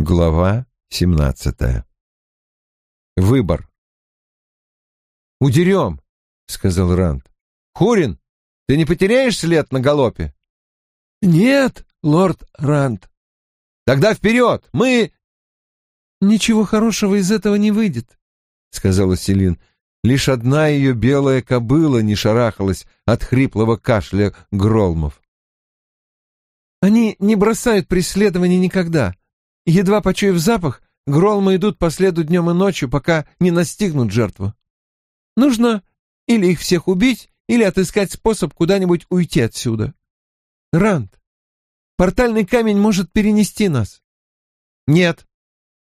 Глава семнадцатая. Выбор. «Удерем», — сказал Ранд. «Хурин, ты не потеряешь след на галопе?» «Нет, лорд Ранд». «Тогда вперед! Мы...» «Ничего хорошего из этого не выйдет», — сказала Селин. Лишь одна ее белая кобыла не шарахалась от хриплого кашля Гролмов. «Они не бросают преследование никогда. Едва почуяв запах, Гролмы идут по следу днем и ночью, пока не настигнут жертву. Нужно или их всех убить, или отыскать способ куда-нибудь уйти отсюда. Ранд, портальный камень может перенести нас. Нет,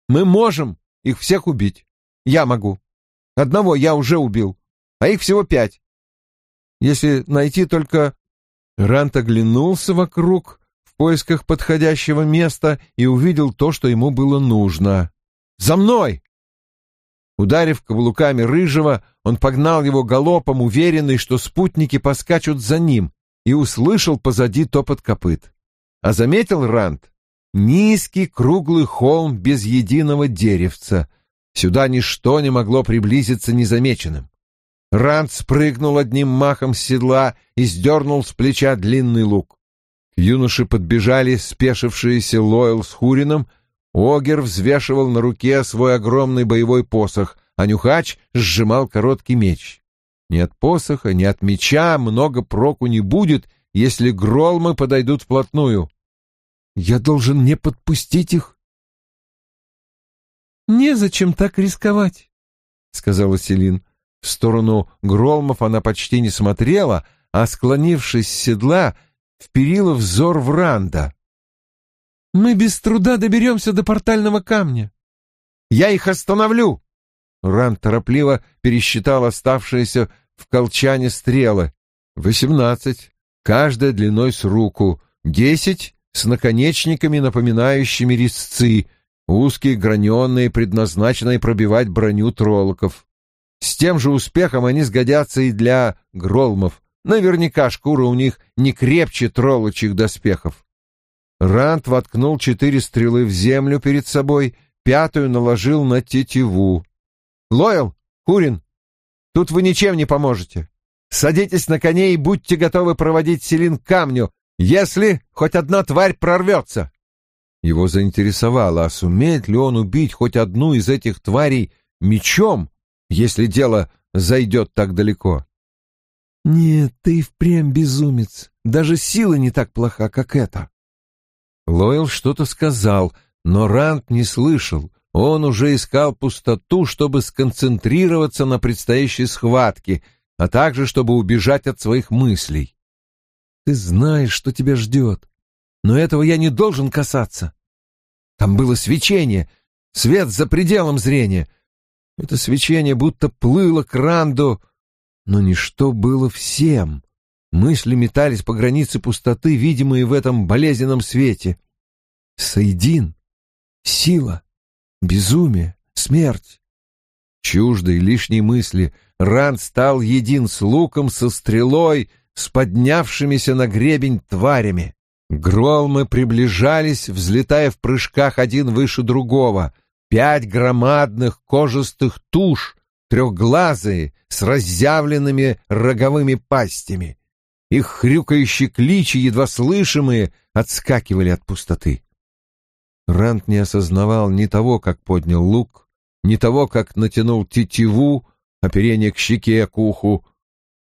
мы можем их всех убить. Я могу. Одного я уже убил, а их всего пять. Если найти только... Рант оглянулся вокруг поисках подходящего места и увидел то, что ему было нужно. «За мной!» Ударив каблуками рыжего, он погнал его галопом, уверенный, что спутники поскачут за ним, и услышал позади топот копыт. А заметил Рант низкий круглый холм без единого деревца. Сюда ничто не могло приблизиться незамеченным. Ранд спрыгнул одним махом с седла и сдернул с плеча длинный лук. К юноше подбежали спешившиеся Лойл с Хурином. Огер взвешивал на руке свой огромный боевой посох, а Нюхач сжимал короткий меч. Ни от посоха, ни от меча много проку не будет, если гролмы подойдут вплотную. Я должен не подпустить их? «Незачем так рисковать», — сказала Селин. В сторону Гролмов она почти не смотрела, а, склонившись с седла, вперила взор в Ранда. «Мы без труда доберемся до портального камня». «Я их остановлю!» Ранд торопливо пересчитал оставшиеся в колчане стрелы. «Восемнадцать, каждая длиной с руку, десять с наконечниками, напоминающими резцы, узкие, граненые, предназначенные пробивать броню троллоков. С тем же успехом они сгодятся и для гролмов. Наверняка шкура у них не крепче троллочих доспехов. Рант воткнул четыре стрелы в землю перед собой, пятую наложил на тетиву. «Лойл, Курин, тут вы ничем не поможете. Садитесь на коней и будьте готовы проводить Селин к камню, если хоть одна тварь прорвется. Его заинтересовало, а сумеет ли он убить хоть одну из этих тварей мечом, если дело зайдет так далеко. «Нет, ты впрямь безумец. Даже сила не так плоха, как эта». Лойл что-то сказал, но Рант не слышал. Он уже искал пустоту, чтобы сконцентрироваться на предстоящей схватке, а также чтобы убежать от своих мыслей. Ты знаешь, что тебя ждет. Но этого я не должен касаться. Там было свечение, свет за пределом зрения. Это свечение будто плыло к Ранду, но ничто было всем. Мысли метались по границе пустоты, видимые в этом болезненном свете. Саидин, сила, безумие, смерть. Чуждой лишней мысли Ранд стал един с луком, со стрелой — с поднявшимися на гребень тварями. Громы приближались, взлетая в прыжках один выше другого. Пять громадных кожистых туш, трехглазые, с разъявленными роговыми пастями. Их хрюкающие кличи, едва слышимые, отскакивали от пустоты. Рант не осознавал ни того, как поднял лук, ни того, как натянул тетиву, оперение к щеке, к уху,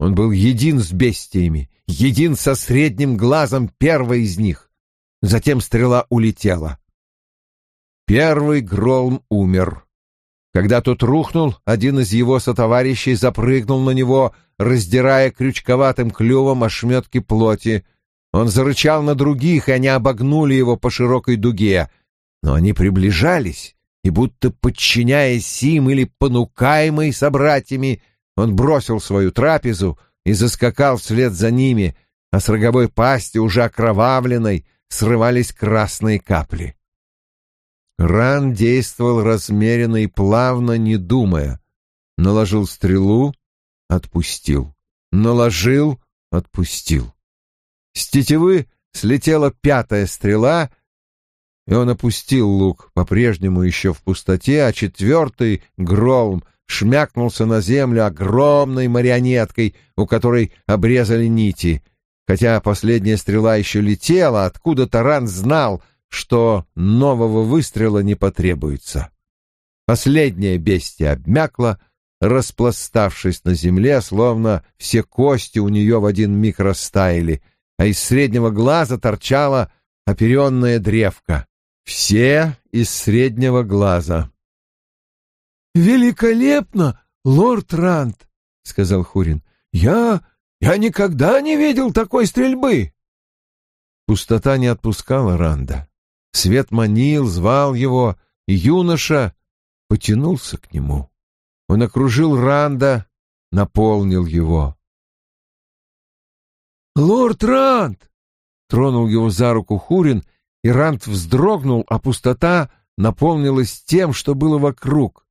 он был един с бестиями, един со средним глазом первой из них. Затем стрела улетела. Первый Гролм умер. Когда тот рухнул, один из его сотоварищей запрыгнул на него, раздирая крючковатым клювом ошметки плоти. Он зарычал на других, и они обогнули его по широкой дуге. Но они приближались, и будто подчиняясь им или понукаемый собратьями, он бросил свою трапезу и заскакал вслед за ними, а с роговой пасти, уже окровавленной, срывались красные капли. Ран действовал размеренно и плавно, не думая. Наложил стрелу, отпустил. Наложил, отпустил. С тетивы слетела пятая стрела, и он опустил лук, по-прежнему еще в пустоте, а четвертый, Гролм, шмякнулся на землю огромной марионеткой, у которой обрезали нити. Хотя последняя стрела еще летела, откуда Таран знал, что нового выстрела не потребуется. Последняя бестия обмякла, распластавшись на земле, словно все кости у нее в один миг растаяли, а из среднего глаза торчала оперенная древка. Все из среднего глаза. «Великолепно, лорд Рант!» — сказал Хурин. «Я... я никогда не видел такой стрельбы!» Пустота не отпускала Ранда. Свет манил, звал его, и юноша потянулся к нему. Он окружил Ранда, наполнил его. «Лорд Ранд!» — тронул его за руку Хурин, и Ранд вздрогнул, а пустота наполнилась тем, что было вокруг.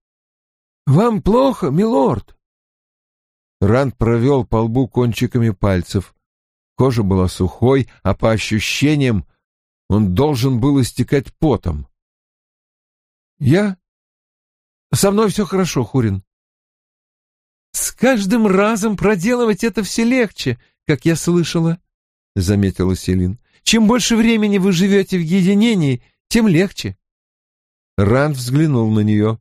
«Вам плохо, милорд?» Ранд провел по лбу кончиками пальцев. Кожа была сухой, а по ощущениям он должен был истекать потом. «Я? Со мной все хорошо, Хурин. С каждым разом проделывать это все легче, как я слышала», — заметила Селин. «Чем больше времени вы живете в единении, тем легче». Ранд взглянул на нее.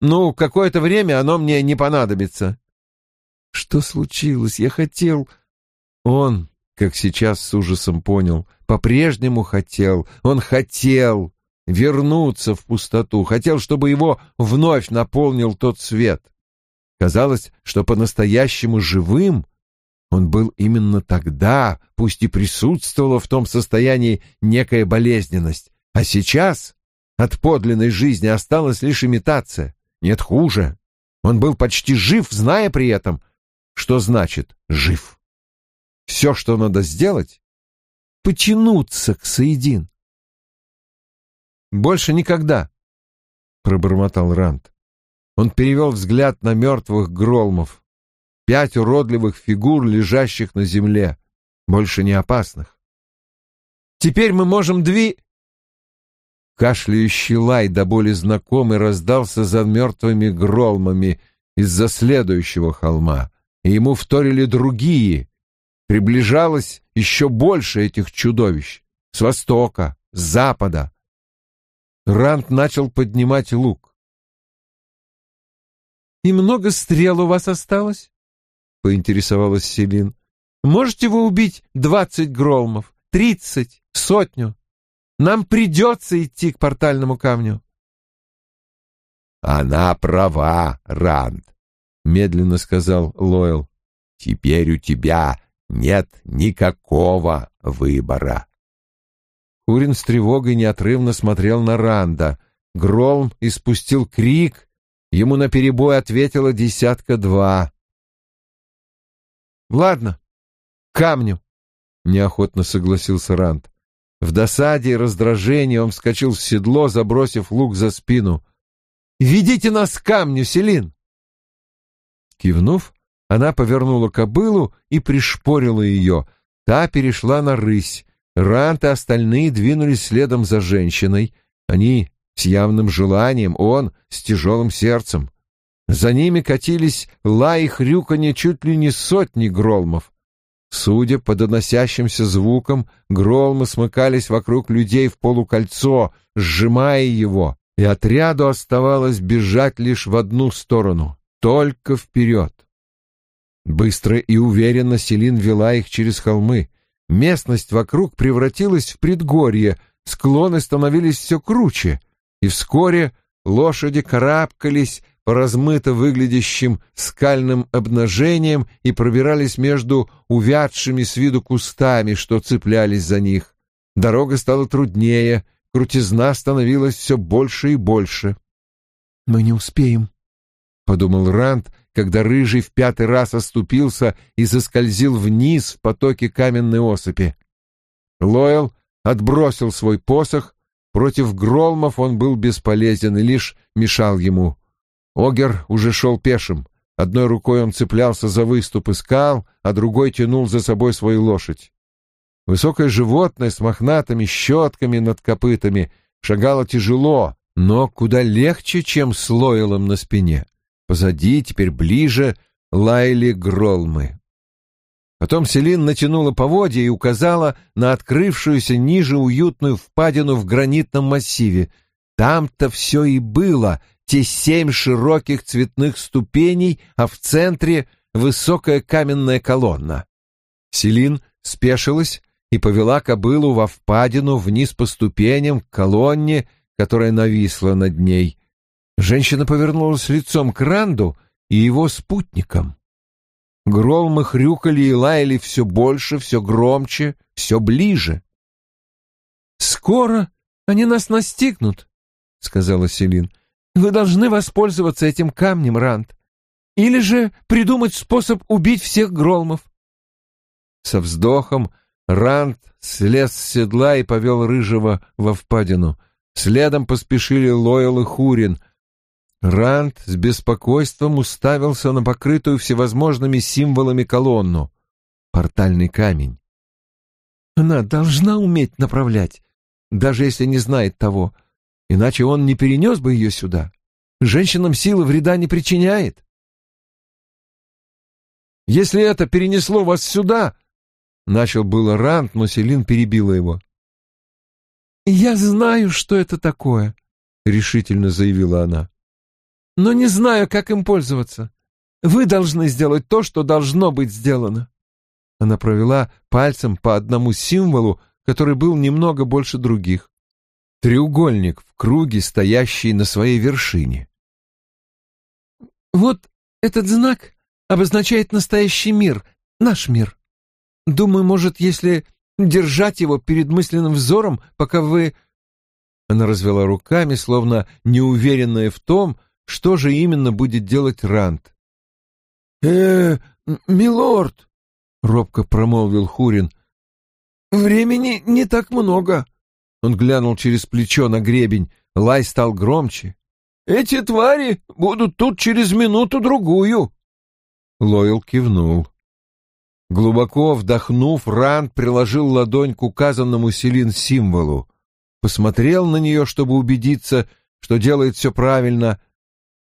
Ну, какое-то время оно мне не понадобится. Что случилось? Я хотел... Он, как сейчас с ужасом понял, по-прежнему хотел. Он хотел вернуться в пустоту, хотел, чтобы его вновь наполнил тот свет. Казалось, что по-настоящему живым он был именно тогда, пусть и присутствовала в том состоянии некая болезненность, а сейчас от подлинной жизни осталась лишь имитация. Нет, хуже. Он был почти жив, зная при этом, что значит «жив». Все, что надо сделать — потянуться к Саидин. «Больше никогда», — пробормотал Рант. Он перевел взгляд на мертвых гролмов. Пять уродливых фигур, лежащих на земле, больше не опасных. «Теперь мы можем дви...» Кашляющий лай до боли знакомый раздался за мертвыми гролмами из-за следующего холма, и ему вторили другие. Приближалось еще больше этих чудовищ с востока, с запада. Рант начал поднимать лук. «И много стрел у вас осталось?» — поинтересовалась Селин. «Можете вы убить двадцать гролмов, тридцать, сотню?» Нам придется идти к портальному камню. Она права, Ранд, медленно сказал Лойл. Теперь у тебя нет никакого выбора. Курин с тревогой неотрывно смотрел на Ранда. Гролм испустил крик, ему наперебой ответила десятка-два. «Ладно, камню», — неохотно согласился Ранд. В досаде и раздражении он вскочил в седло, забросив лук за спину. «Ведите нас к камню, Селин!» Кивнув, она повернула кобылу и пришпорила ее. Та перешла на рысь. Рант и остальные двинулись следом за женщиной. Они с явным желанием, он с тяжелым сердцем. За ними катились лай и хрюканье чуть ли не сотни гролмов. Судя по доносящимся звукам, громы смыкались вокруг людей в полукольцо, сжимая его, и отряду оставалось бежать лишь в одну сторону, только вперед. Быстро и уверенно Селин вела их через холмы. Местность вокруг превратилась в предгорье, склоны становились все круче, и вскоре лошади карабкались по размыто выглядящим скальным обнажениям и пробирались между увядшими с виду кустами, что цеплялись за них. Дорога стала труднее, крутизна становилась все больше и больше. «Мы не успеем», — подумал Ранд, когда рыжий в пятый раз оступился и заскользил вниз в потоке каменной осыпи. Лойл отбросил свой посох, против гролмов он был бесполезен и лишь мешал ему. Огер уже шел пешим. Одной рукой он цеплялся за выступы скал, а другой тянул за собой свою лошадь. Высокое животное с мохнатыми щетками над копытами шагала тяжело, но куда легче, чем с Лойлом на спине. Позади, теперь ближе, лаяли гролмы. Потом Селин натянула поводья и указала на открывшуюся ниже уютную впадину в гранитном массиве. Там-то все и было, те семь широких цветных ступеней, а в центре высокая каменная колонна. Селин спешилась и повела кобылу во впадину вниз по ступеням к колонне, которая нависла над ней. Женщина повернулась лицом к Ранду и его спутникам. Громы хрюкали и лаяли все больше, все громче, все ближе. «Скоро они нас настигнут», — сказала Селин. «Вы должны воспользоваться этим камнем, Ранд, или же придумать способ убить всех Гролмов». Со вздохом Ранд слез с седла и повел Рыжего во впадину. Следом поспешили Лойл и Хурин, Ранд с беспокойством уставился на покрытую всевозможными символами колонну. Портальный камень. Она должна уметь направлять, даже если не знает того, иначе он не перенес бы ее сюда. Женщинам силы вреда не причиняет. «Если это перенесло вас сюда...» — начал было Ранд, но Селин перебила его. «Я знаю, что это такое», — решительно заявила она но не знаю, как им пользоваться. Вы должны сделать то, что должно быть сделано». Она провела пальцем по одному символу, который был немного больше других. Треугольник в круге, стоящий на своей вершине. «Вот этот знак обозначает настоящий мир, наш мир. Думаю, может, если держать его перед мысленным взором, пока вы...» Она развела руками, словно неуверенная в том, что же именно будет делать Рант. «Э, милорд», — робко промолвил Хурин, — «времени не так много». Он глянул через плечо на гребень, лай стал громче. «Эти твари будут тут через минуту-другую». Лойл кивнул. Глубоко вдохнув, Ранд приложил ладонь к указанному Селин символу, посмотрел на нее, чтобы убедиться, что делает все правильно,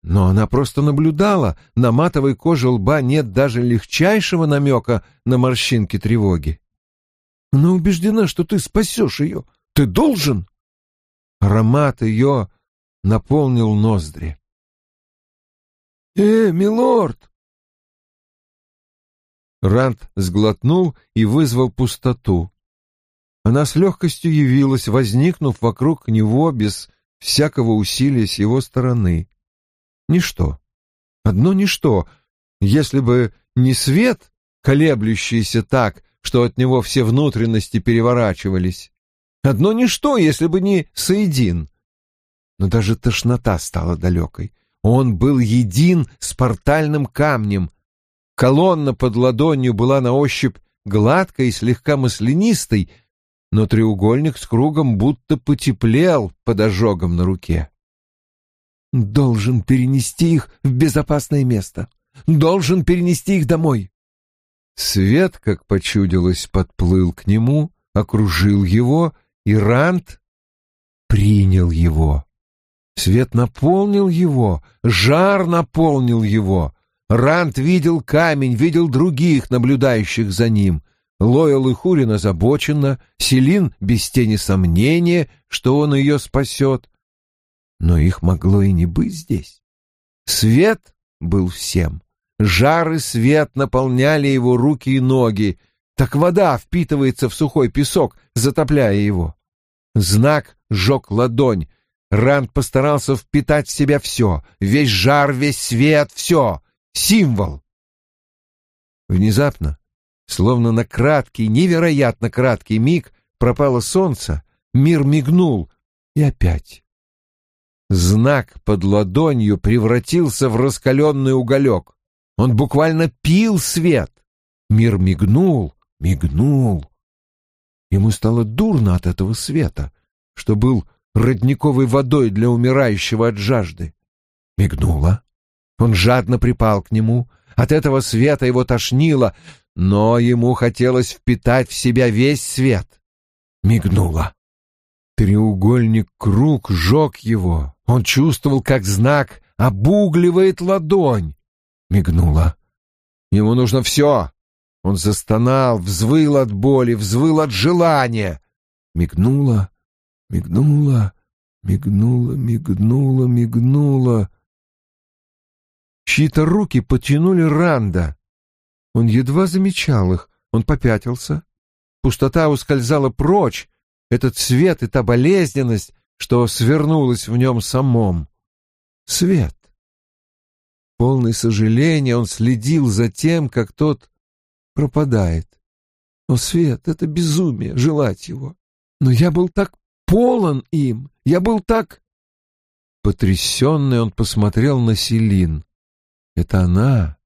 но она просто наблюдала, на матовой коже лба нет даже легчайшего намека на морщинки тревоги. Она убеждена, что ты спасешь ее. Ты должен. Аромат ее наполнил ноздри. «Э, милорд!» Рант сглотнул и вызвал пустоту. Она с легкостью явилась, возникнув вокруг него без всякого усилия с его стороны. Ничто. Одно ничто. Если бы не свет, колеблющийся так, что от него все внутренности переворачивались. Одно ничто, если бы не Саидин. Но даже тошнота стала далекой. Он был един с портальным камнем. Колонна под ладонью была на ощупь гладкой и слегка маслянистой, но треугольник с кругом будто потеплел под ожогом на руке. Должен перенести их в безопасное место. Должен перенести их домой. Свет, как почудилось, подплыл к нему, окружил его, и Рант принял его. Свет наполнил его, жар наполнил его. Рант видел камень, видел других, наблюдающих за ним. Лойл и Хурин озабоченно, Селин без тени сомнения, что он ее спасет но их могло и не быть здесь. Свет был всем. Жар и свет наполняли его руки и ноги, так вода впитывается в сухой песок, затопляя его. Знак сжег ладонь. Ранд постарался впитать в себя все, весь жар, весь свет, все, символ. Внезапно, словно на краткий, невероятно краткий миг, пропало солнце, мир мигнул, и опять Знак под ладонью превратился в раскаленный уголек. Он буквально пил свет. Мир мигнул, мигнул. Ему стало дурно от этого света, что был родниковой водой для умирающего от жажды. Мигнуло. Он жадно припал к нему. От этого света его тошнило, но ему хотелось впитать в себя весь свет. Мигнуло. Треугольник круг жег его. Он чувствовал, как знак обугливает ладонь. Мигнула. Ему нужно все. Он застонал, взвыл от боли, взвыл от желания. Мигнула, мигнула, мигнула, мигнула, мигнула. Чьи-то руки потянули Ранда. Он едва замечал их. Он попятился. Пустота ускользала прочь. Этот свет и та болезненность, что свернулась в нем самом. Свет. Полный сожаления он следил за тем, как тот пропадает. О, свет, это безумие, желать его. Но я был так полон им, я был так... Потрясенный он посмотрел на Селин. Это она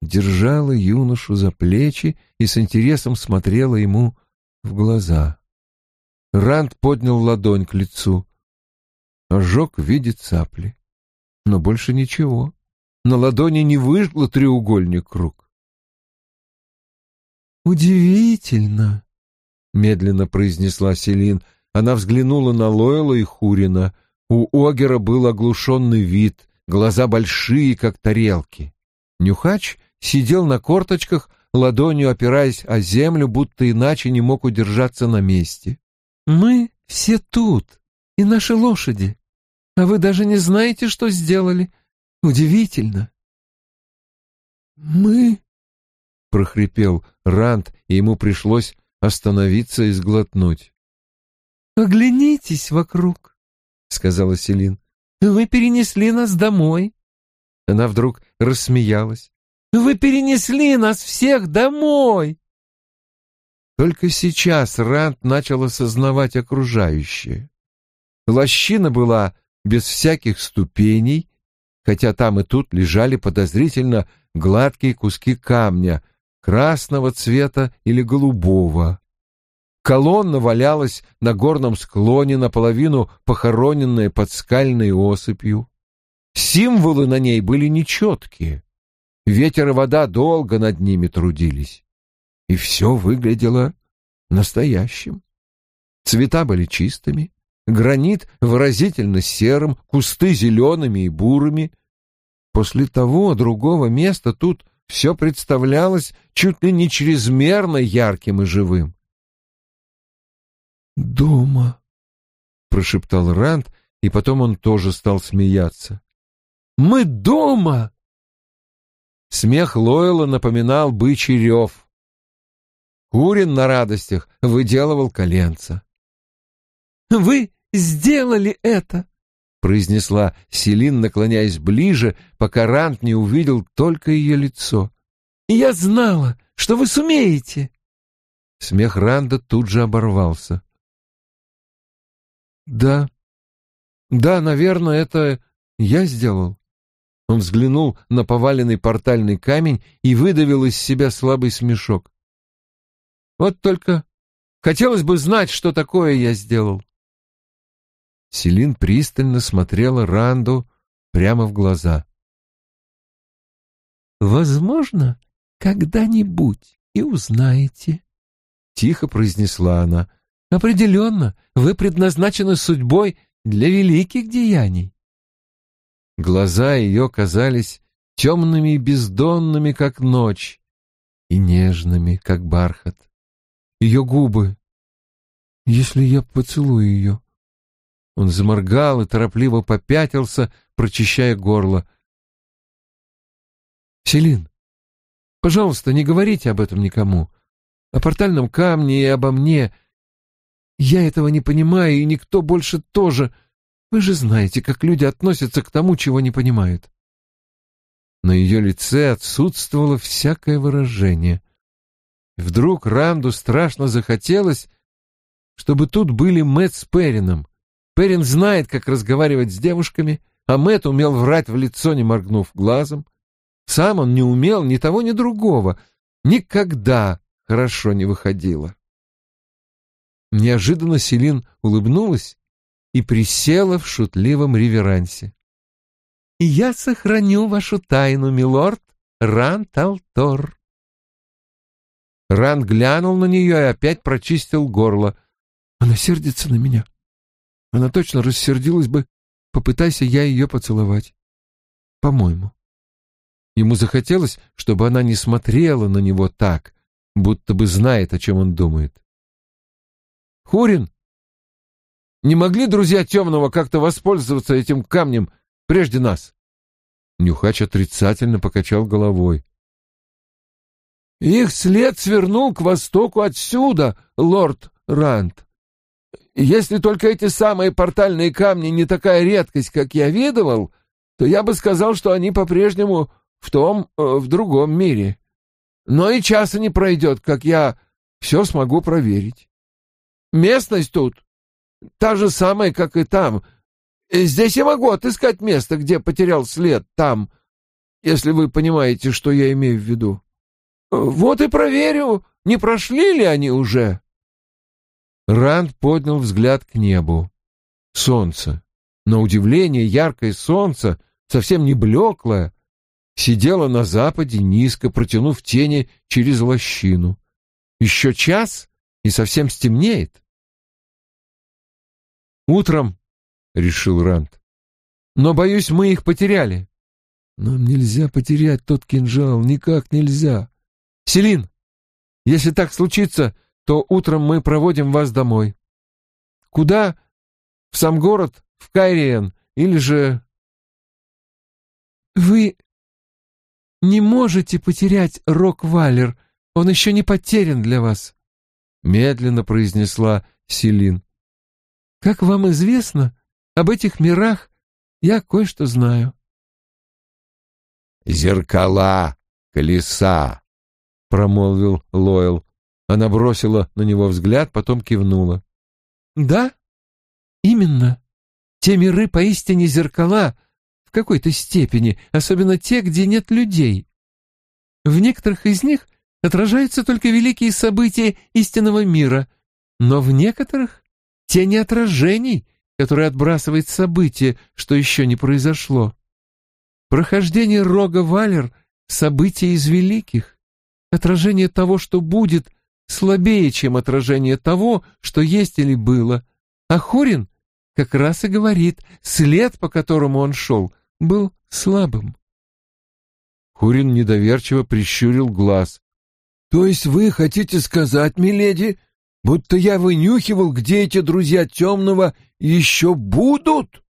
держала юношу за плечи и с интересом смотрела ему в глаза. Ранд поднял ладонь к лицу. Ожог в виде цапли. Но больше ничего. На ладони не выжгло треугольник круг. «Удивительно», — медленно произнесла Селин. Она взглянула на Лойла и Хурина. У Огера был оглушенный вид, глаза большие, как тарелки. Нюхач сидел на корточках, ладонью опираясь о землю, будто иначе не мог удержаться на месте. «Мы все тут, и наши лошади. А вы даже не знаете, что сделали. Удивительно». «Мы...» — прохрипел Ранд, и ему пришлось остановиться и сглотнуть. «Оглянитесь вокруг», — сказала Селин. «Вы перенесли нас домой». Она вдруг рассмеялась. «Вы перенесли нас всех домой!» Только сейчас Ранд начал осознавать окружающее. Лощина была без всяких ступеней, хотя там и тут лежали подозрительно гладкие куски камня, красного цвета или голубого. Колонна валялась на горном склоне, наполовину похороненная под скальной осыпью. Символы на ней были нечеткие. Ветер и вода долго над ними трудились. И все выглядело настоящим. Цвета были чистыми, гранит выразительно серым, кусты зелеными и бурыми. После того другого места тут все представлялось чуть ли не чрезмерно ярким и живым. «Дома», — прошептал Ранд, и потом он тоже стал смеяться. «Мы дома!» Смех Лойла напоминал бычий рев. Курин на радостях выделывал коленца. «Вы сделали это!» — произнесла Селин, наклоняясь ближе, пока Рант не увидел только ее лицо. «Я знала, что вы сумеете!» Смех Ранда тут же оборвался. Да. Да, наверное, это я сделал. Он взглянул на поваленный портальный камень и выдавил из себя слабый смешок. Вот только хотелось бы знать, что такое я сделал. Селин пристально смотрела Ранду прямо в глаза. «Возможно, когда-нибудь и узнаете», — тихо произнесла она. Определенно, вы предназначены судьбой для великих деяний. Глаза ее казались темными и бездонными, как ночь, и нежными, как бархат. Ее губы... Если я поцелую ее... Он заморгал и торопливо попятился, прочищая горло. «Селин, пожалуйста, не говорите об этом никому. О портальном камне и обо мне. Я этого не понимаю, и никто больше тоже. Вы же знаете, как люди относятся к тому, чего не понимают. На ее лице отсутствовало всякое выражение. Вдруг Ранду страшно захотелось, чтобы тут были Мэтт с Перином. Перин знает, как разговаривать с девушками, а Мэтт умел врать в лицо, не моргнув глазом. Сам он не умел ни того, ни другого. Никогда хорошо не выходило. Неожиданно Селин улыбнулась и присела в шутливом реверансе. «Я сохраню вашу тайну, милорд Ран-Талтор». Ран глянул на нее и опять прочистил горло. «Она сердится на меня. Она точно рассердилась бы, попытайся я ее поцеловать. По-моему. Ему захотелось, чтобы она не смотрела на него так, будто бы знает, о чем он думает. «Хурин, не могли друзья Темного как-то воспользоваться этим камнем прежде нас?» Нюхач отрицательно покачал головой. «Их след свернул к востоку отсюда, лорд Рант. Если только эти самые портальные камни не такая редкость, как я видывал, то я бы сказал, что они по-прежнему в том, э, в другом мире. Но и часа не пройдет, как я все смогу проверить. Местность тут та же самая, как и там. Здесь я могу отыскать место, где потерял след там, если вы понимаете, что я имею в виду. Вот и проверю, не прошли ли они уже. Ранд поднял взгляд к небу. Солнце. На удивление яркое солнце, совсем не блеклое, сидела на западе, низко протянув тени через лощину. Еще час, и совсем стемнеет. «Утром», — решил Рант. «Но, боюсь, мы их потеряли». «Нам нельзя потерять тот кинжал, никак нельзя». «Селин, если так случится, то утром мы проводим вас домой». «Куда? В сам город? В Кайриен? Или же...» «Вы не можете потерять Рок-Валер, он еще не потерян для вас», — медленно произнесла Селин. «Как вам известно, об этих мирах я кое-что знаю». «Зеркала колеса», — промолвил Лойл. Она бросила на него взгляд, потом кивнула. «Да, именно. Те миры поистине зеркала, какой-то степени, особенно те, где нет людей. В некоторых из них отражаются только великие события истинного мира, но в некоторых — тени отражений, которые отбрасывает событие, что еще не произошло. Прохождение рога Валер — событие из великих. Отражение того, что будет, слабее, чем отражение того, что есть или было. А Хорин как раз и говорит, след, по которому он шел — был слабым. Хурин недоверчиво прищурил глаз. «То есть вы хотите сказать, миледи, будто я вынюхивал, где эти друзья темного еще будут?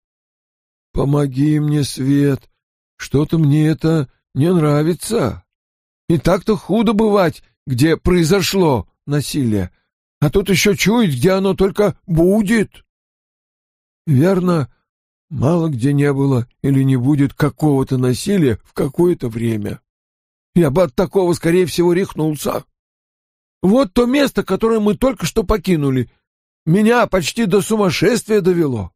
Помоги мне, Свет, что-то мне это не нравится. И так-то худо бывать, где произошло насилие, а тут еще чует, где оно только будет. Верно, Мало где не было или не будет какого-то насилия в какое-то время. Я бы от такого, скорее всего, рехнулся. Вот то место, которое мы только что покинули, меня почти до сумасшествия довело.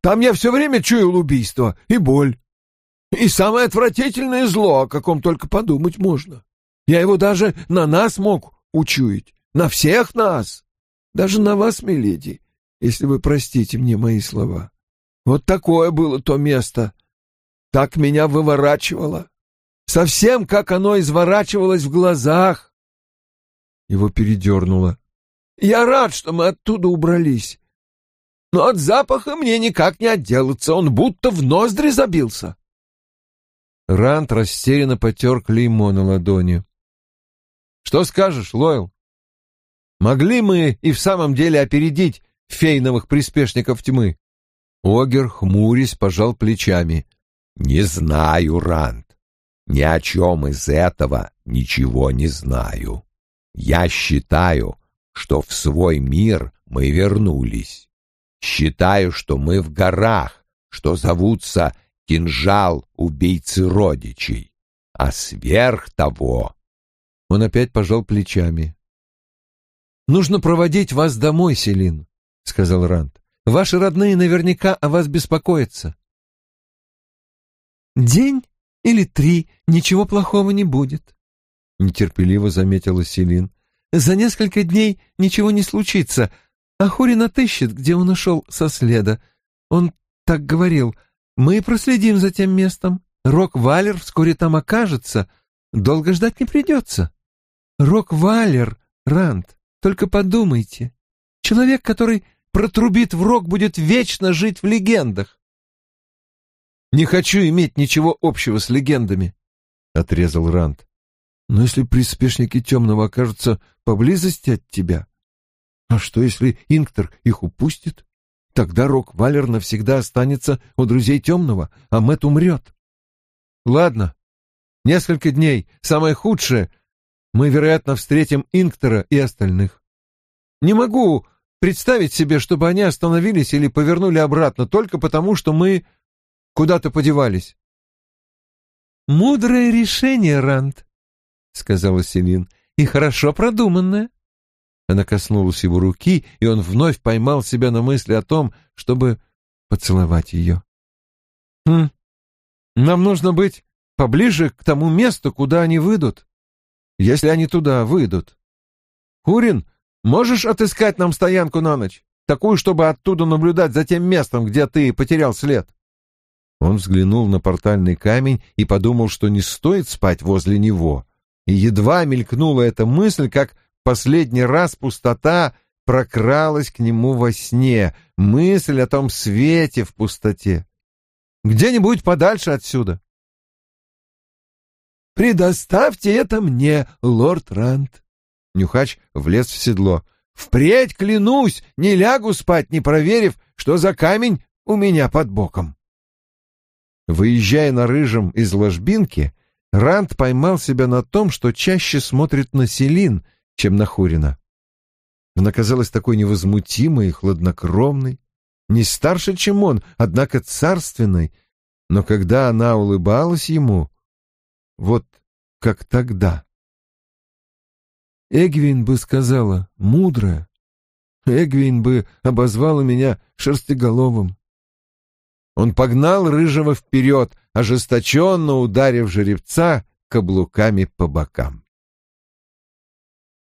Там я все время чуял убийство и боль. И самое отвратительное зло, о каком только подумать можно. Я его даже на нас мог учуять. На всех нас. Даже на вас, миледи, если вы простите мне мои слова. Вот такое было то место. Так меня выворачивало. Совсем как оно изворачивалось в глазах. Его передернуло. Я рад, что мы оттуда убрались. Но от запаха мне никак не отделаться, он будто в ноздри забился. Рант растерянно потер клеймо на ладони. «Что скажешь, Лойл? Могли мы и в самом деле опередить фейновых приспешников тьмы?» Огер, хмурясь, пожал плечами. «Не знаю, Ранд. Ни о чем из этого ничего не знаю. Я считаю, что в свой мир мы вернулись. Считаю, что мы в горах, что зовутся кинжал убийцы родичей. А сверх того...» Он опять пожал плечами. «Нужно проводить вас домой, Селин», — сказал Ранд. Ваши родные наверняка о вас беспокоятся. День или три, ничего плохого не будет, — нетерпеливо заметила Селин. За несколько дней ничего не случится, а Хурин отыщет, где он ушел со следа. Он так говорил. Мы проследим за тем местом. Рок-Валер вскоре там окажется. Долго ждать не придется. Рок-Валер, Ранд, только подумайте. Человек, который протрубит в рог, будет вечно жить в легендах. «Не хочу иметь ничего общего с легендами», — отрезал Ранд. «Но если приспешники темного окажутся поблизости от тебя, а что, если Инктор их упустит? Тогда Рок Валер навсегда останется у друзей темного, а Мэт умрет. Ладно, несколько дней, самое худшее, мы, вероятно, встретим Инктора и остальных. Не могу представить себе, чтобы они остановились или повернули обратно только потому, что мы куда-то подевались. «Мудрое решение, Ранд», — сказала Селин, — «и хорошо продуманное. Она коснулась его руки, и он вновь поймал себя на мысли о том, чтобы поцеловать ее. «Хм, нам нужно быть поближе к тому месту, куда они выйдут, если они туда выйдут. Хурин, можешь отыскать нам стоянку на ночь, такую, чтобы оттуда наблюдать за тем местом, где ты потерял след?» Он взглянул на портальный камень и подумал, что не стоит спать возле него. И едва мелькнула эта мысль, как последний раз пустота прокралась к нему во сне, мысль о том свете в пустоте. Где-нибудь подальше отсюда. «Предоставьте это мне, лорд Рант!» Нюхач влез в седло. «Впредь, клянусь, не лягу спать, не проверив, что за камень у меня под боком!» Выезжая на рыжем из ложбинки, Рант поймал себя на том, что чаще смотрит на Селин, чем на Хурина. Она казалась такой невозмутимой и хладнокровной, не старше, чем он, однако царственной, но когда она улыбалась ему, вот как тогда. Эгвин бы сказала «мудрая», Эгвин бы обозвала меня шерстиголовым. Он погнал рыжего вперед, ожесточенно ударив жеребца каблуками по бокам.